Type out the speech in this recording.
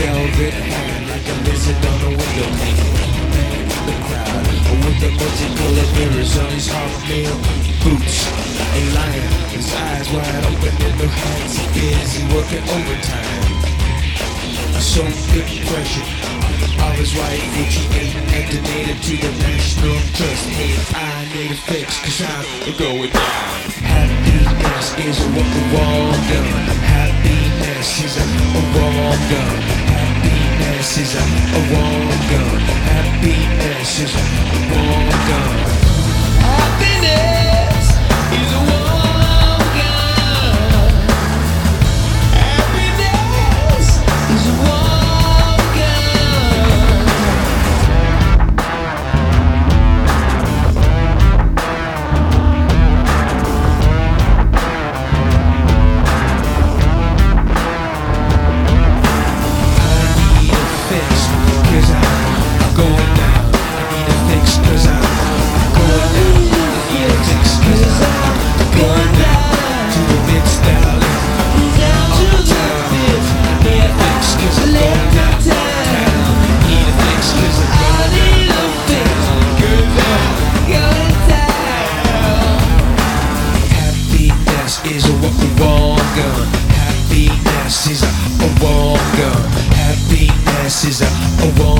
velvet hand like a lizard on a window pane. The crowd with the multicolored mirrors on his hardmail boots. A lion, his eyes wide open in the hands he busy working overtime. So big pressure. All his right, which ain't activated to the national trust. Hey, I need a fix, cause I'm going down. Happiness is what the wall done. Happiness is a wall done reason racism. Oh,